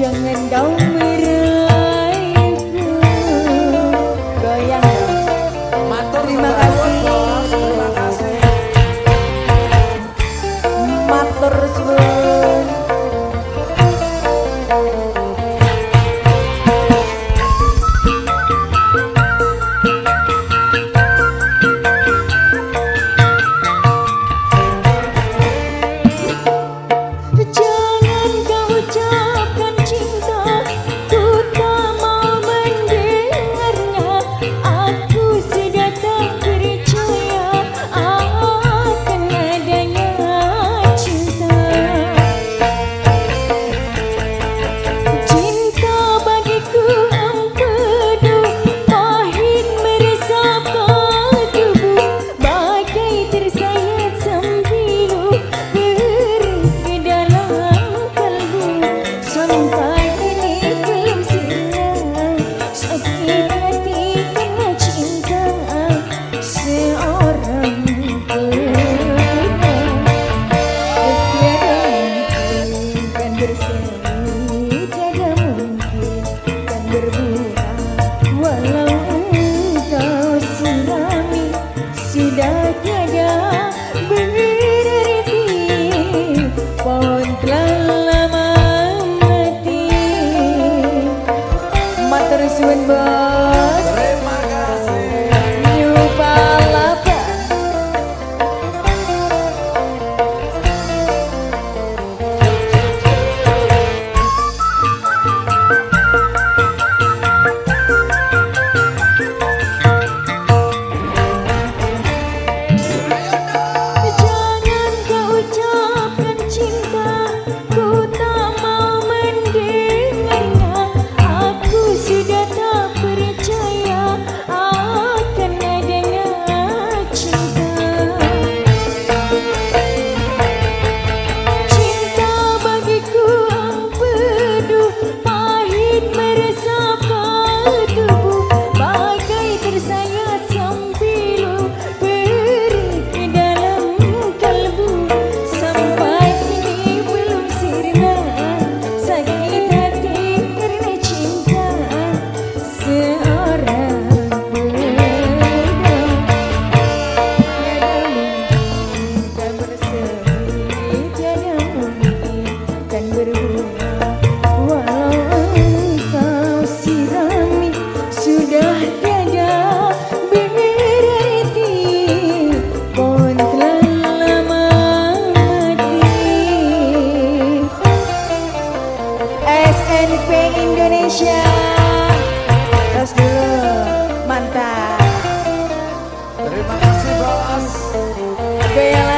chân anh đâu Gabriel.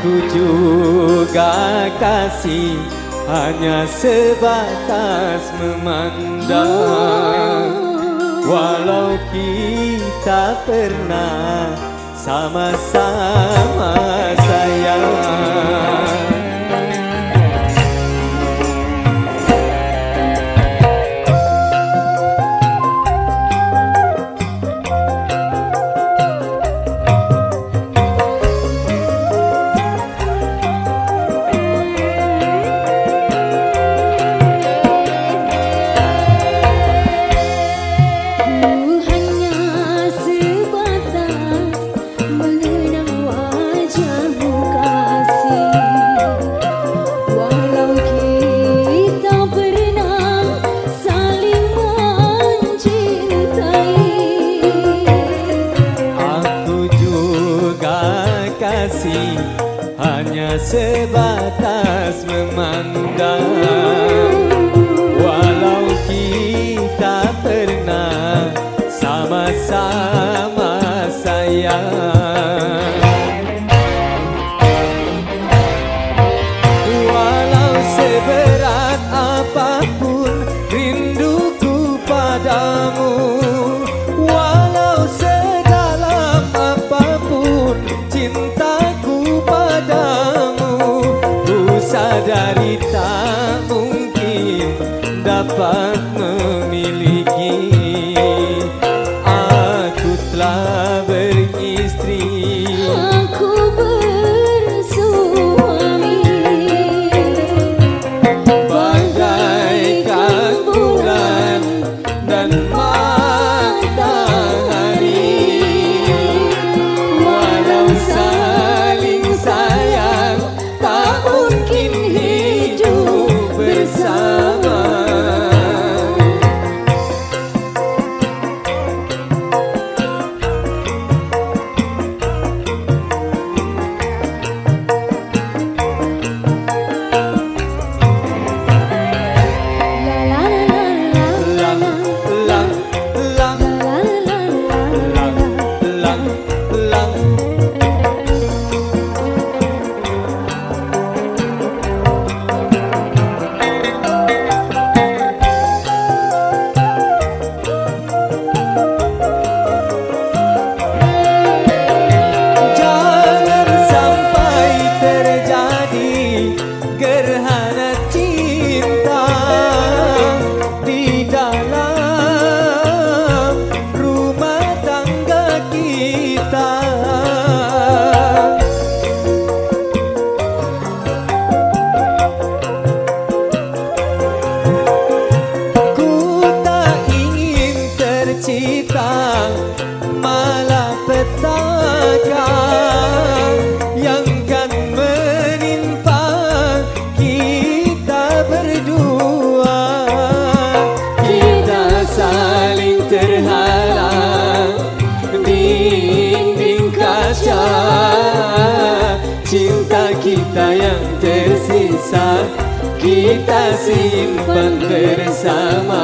Aku juga kasih hanya sebatas memandang. Walau kita pernah sama-sama sayang. kasih hanya sebatas memandang. Walau kita pernah sama-sama sayang. Walau seberat apa pun rinduku padamu kita simpan bersama.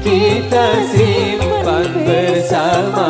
kita simpan bersama.